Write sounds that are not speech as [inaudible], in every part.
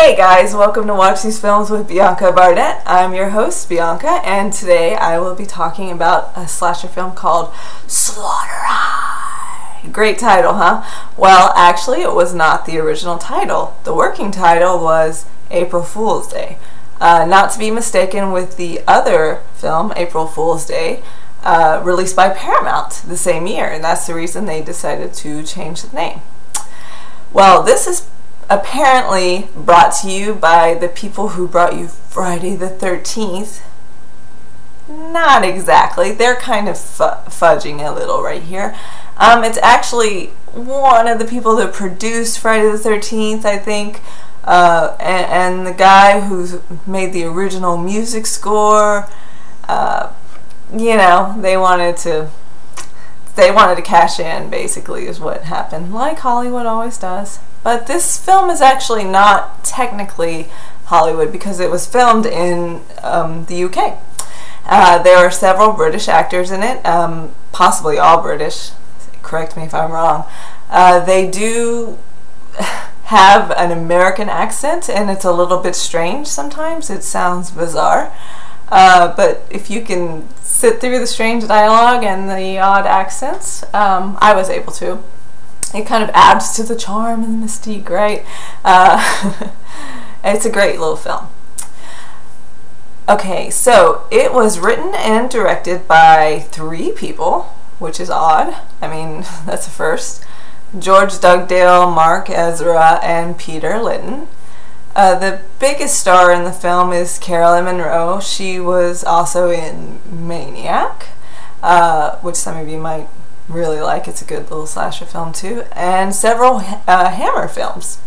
Hey guys, welcome to Watch These Films with Bianca Barnett. I'm your host, Bianca, and today I will be talking about a slasher film called Slaughter High. Great title, huh? Well, actually, it was not the original title. The working title was April Fool's Day. Uh, not to be mistaken with the other film, April Fool's Day, uh, released by Paramount the same year, and that's the reason they decided to change the name. Well, this is apparently brought to you by the people who brought you Friday the 13th. Not exactly. They're kind of fudging a little right here. Um, it's actually one of the people that produced Friday the 13th, I think, uh, and, and, the guy who made the original music score. Uh, you know, they wanted to. They wanted to cash in, basically, is what happened, like Hollywood always does. But this film is actually not technically Hollywood because it was filmed in um, the UK. Uh, there are several British actors in it, um, possibly all British. Correct me if I'm wrong. Uh, they do [laughs] have an American accent, and it's a little bit strange sometimes. It sounds bizarre. Uh, but if you can sit through the strange dialogue and the odd accents, um, I was able to it kind of adds to the charm and the mystique, right? Uh, [laughs] it's a great little film. Okay, so it was written and directed by three people, which is odd. I mean, [laughs] that's a first. George Dugdale, Mark Ezra, and Peter Litten. Uh, the biggest star in the film is Carolyn Munro. She was also in Maniac, uh, which some of you might really like. It's a good little slasher film too, and several uh, Hammer films.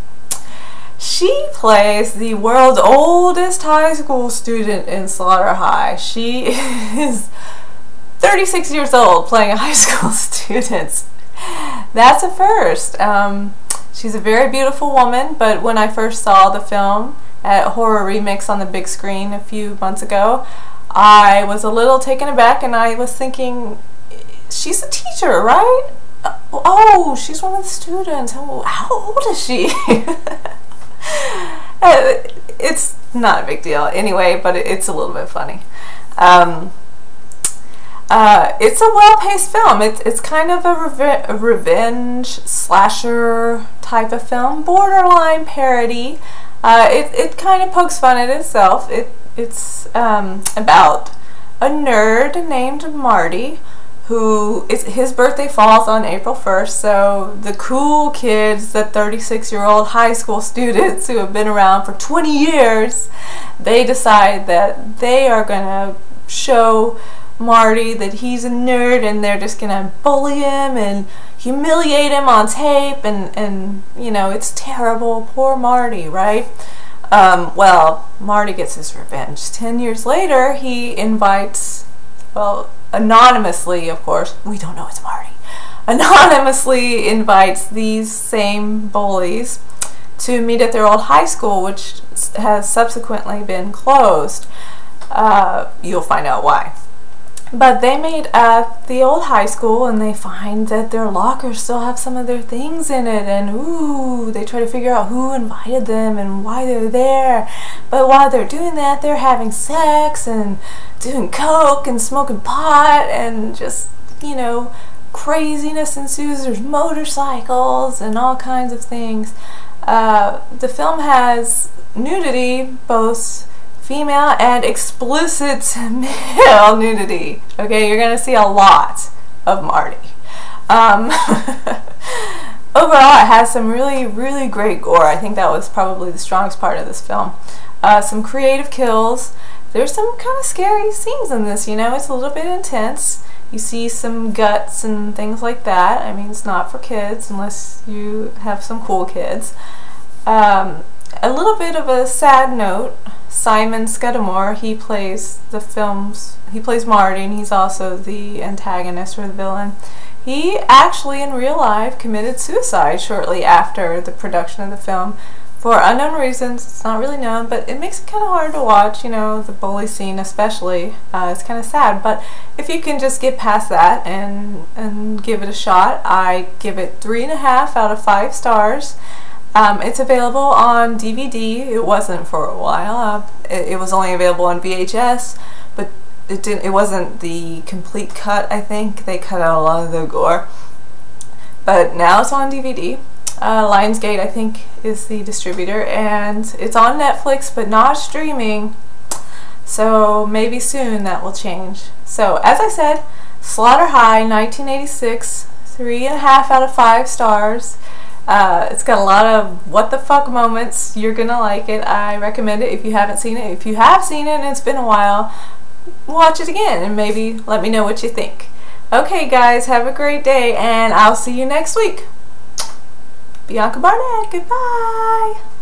She plays the world's oldest high school student in Slaughter High. She [laughs] is 36 years old playing a high [laughs] school student. That's a first. Um, she's a very beautiful woman, but when I first saw the film at Horror Remix on the big screen a few months ago, I was a little taken aback and I was thinking, she's a teacher, right? Uh, oh, she's one of the students. How old is she? [laughs] Uh, it's not a big deal anyway, but it's a little bit funny. Um, uh, it's a well-paced film. It's it's kind of a, reve a, revenge slasher type of film, borderline parody. Uh, it it kind of pokes fun at itself. It it's um, about a nerd named Marty who is his birthday falls on April 1st, so the cool kids, the 36 year old high school students who have been around for 20 years, they decide that they are going to show Marty that he's a nerd and they're just going to bully him and humiliate him on tape and, and you know, it's terrible. Poor Marty, right? Um, well, Marty gets his revenge. Ten years later, he invites, well, anonymously, of course, we don't know it's Marty, anonymously invites these same bullies to meet at their old high school, which has subsequently been closed. Uh, you'll find out why. But they meet at the old high school and they find that their lockers still have some of their things in it and ooh, they try to figure out who invited them and why they're there. But while they're doing that, they're having sex and doing coke and smoking pot and just, you know, craziness ensues. There's motorcycles and all kinds of things. Uh, the film has nudity, both female and explicit [laughs] male nudity. Okay, you're gonna see a lot of Marty. Um, [laughs] overall, it has some really, really great gore. I think that was probably the strongest part of this film. Uh, some creative kills. There's some kind of scary scenes in this, you know, it's a little bit intense. You see some guts and things like that. I mean, it's not for kids unless you have some cool kids. Um, a little bit of a sad note Simon Scudamore, he plays the films, he plays Marty, and he's also the antagonist or the villain. He actually, in real life, committed suicide shortly after the production of the film for unknown reasons. It's not really known, but it makes it kind of hard to watch, you know, the bully scene especially. Uh, it's kind of sad, but if you can just get past that and, and give it a shot, I give it three and a half out of five stars. Um, it's available on DVD. It wasn't for a while. Uh, it, it, was only available on VHS, but it didn't. It wasn't the complete cut. I think they cut out a lot of the gore. But now it's on DVD. Uh, Lionsgate, I think, is the distributor, and it's on Netflix, but not streaming. So maybe soon that will change. So as I said, Slaughter High, 1986, three and a half out of five stars. Uh, it's got a lot of what the fuck moments. You're gonna like it. I recommend it if you haven't seen it. If you have seen it and it's been a while, watch it again and maybe let me know what you think. Okay, guys, have a great day and I'll see you next week. Bianca Barnett, goodbye.